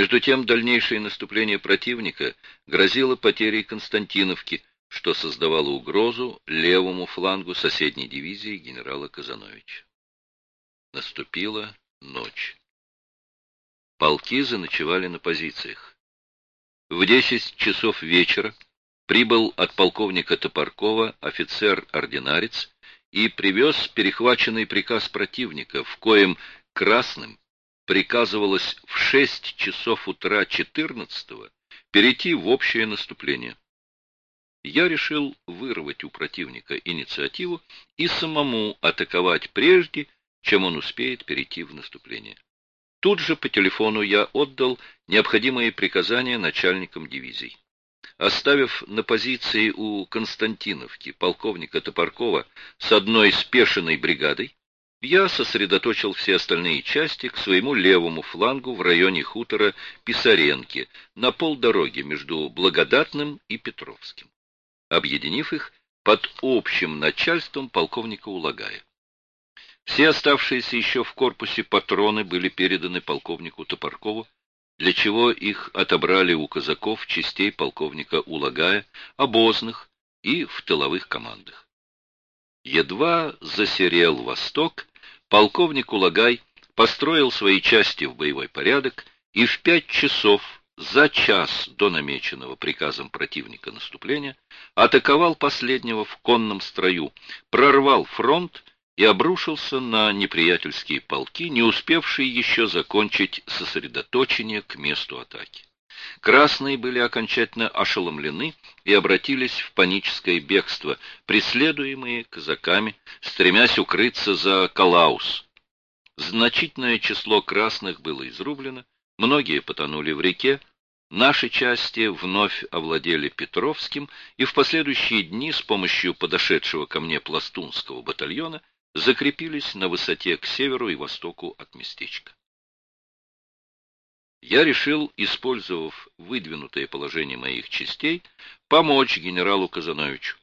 Между тем, дальнейшее наступление противника грозило потерей Константиновки, что создавало угрозу левому флангу соседней дивизии генерала Казановича. Наступила ночь. Полки заночевали на позициях. В десять часов вечера прибыл от полковника Топоркова офицер-ординарец и привез перехваченный приказ противника, в коем красным приказывалось в 6 часов утра 14-го перейти в общее наступление. Я решил вырвать у противника инициативу и самому атаковать прежде, чем он успеет перейти в наступление. Тут же по телефону я отдал необходимые приказания начальникам дивизий. Оставив на позиции у Константиновки полковника Топоркова с одной спешенной бригадой, я сосредоточил все остальные части к своему левому флангу в районе хутора Писаренки на полдороги между Благодатным и Петровским, объединив их под общим начальством полковника Улагая. Все оставшиеся еще в корпусе патроны были переданы полковнику Топоркову, для чего их отобрали у казаков частей полковника Улагая, обозных и в тыловых командах. Едва засерел восток, полковник Улагай построил свои части в боевой порядок и в пять часов за час до намеченного приказом противника наступления атаковал последнего в конном строю, прорвал фронт и обрушился на неприятельские полки, не успевшие еще закончить сосредоточение к месту атаки. Красные были окончательно ошеломлены и обратились в паническое бегство, преследуемые казаками, стремясь укрыться за Калаус. Значительное число красных было изрублено, многие потонули в реке, Наши части вновь овладели Петровским, и в последующие дни с помощью подошедшего ко мне пластунского батальона закрепились на высоте к северу и востоку от местечка я решил, использовав выдвинутое положение моих частей, помочь генералу Казановичу.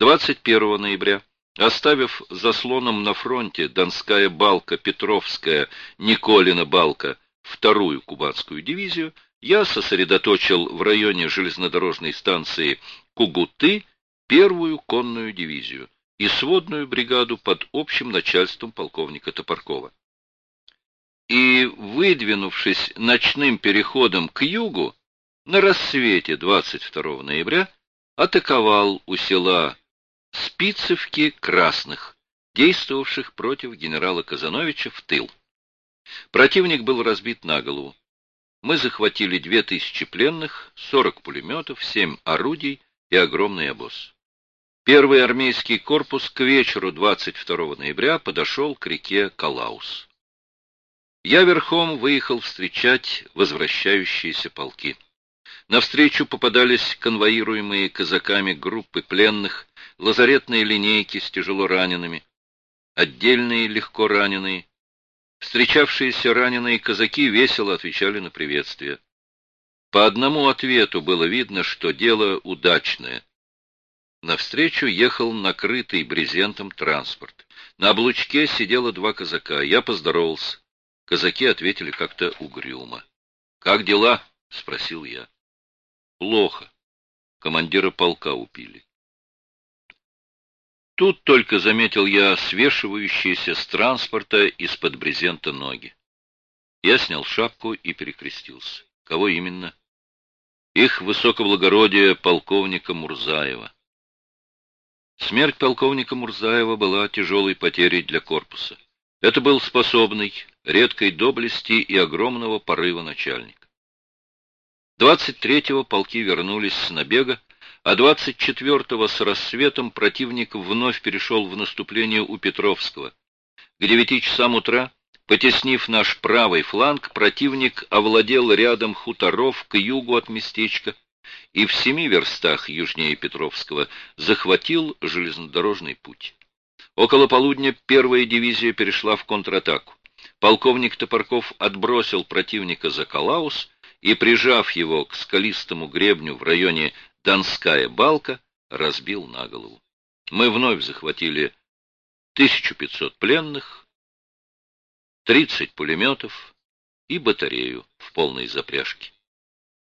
21 ноября, оставив заслоном на фронте Донская балка, Петровская, Николина балка, вторую кубанскую дивизию, я сосредоточил в районе железнодорожной станции Кугуты первую конную дивизию и сводную бригаду под общим начальством полковника Топоркова и, выдвинувшись ночным переходом к югу, на рассвете 22 ноября атаковал у села Спицевки Красных, действовавших против генерала Казановича в тыл. Противник был разбит на голову. Мы захватили 2000 пленных, 40 пулеметов, 7 орудий и огромный обоз. Первый армейский корпус к вечеру 22 ноября подошел к реке Калаус. Я верхом выехал встречать возвращающиеся полки. Навстречу попадались конвоируемые казаками группы пленных, лазаретные линейки с тяжело ранеными, отдельные легко раненые. Встречавшиеся раненые казаки весело отвечали на приветствие. По одному ответу было видно, что дело удачное. Навстречу ехал накрытый брезентом транспорт. На облучке сидело два казака. Я поздоровался. Казаки ответили как-то угрюмо. — Как дела? — спросил я. — Плохо. Командира полка убили. Тут только заметил я свешивающиеся с транспорта из-под брезента ноги. Я снял шапку и перекрестился. Кого именно? Их высокоблагородие полковника Мурзаева. Смерть полковника Мурзаева была тяжелой потерей для корпуса. Это был способный, редкой доблести и огромного порыва начальник. 23-го полки вернулись с набега, а 24-го с рассветом противник вновь перешел в наступление у Петровского. К 9 часам утра, потеснив наш правый фланг, противник овладел рядом хуторов к югу от местечка и в семи верстах южнее Петровского захватил железнодорожный путь. Около полудня первая дивизия перешла в контратаку. Полковник Топорков отбросил противника за Калаус и, прижав его к скалистому гребню в районе Донская балка, разбил на голову. Мы вновь захватили 1500 пленных, 30 пулеметов, и батарею в полной запряжке.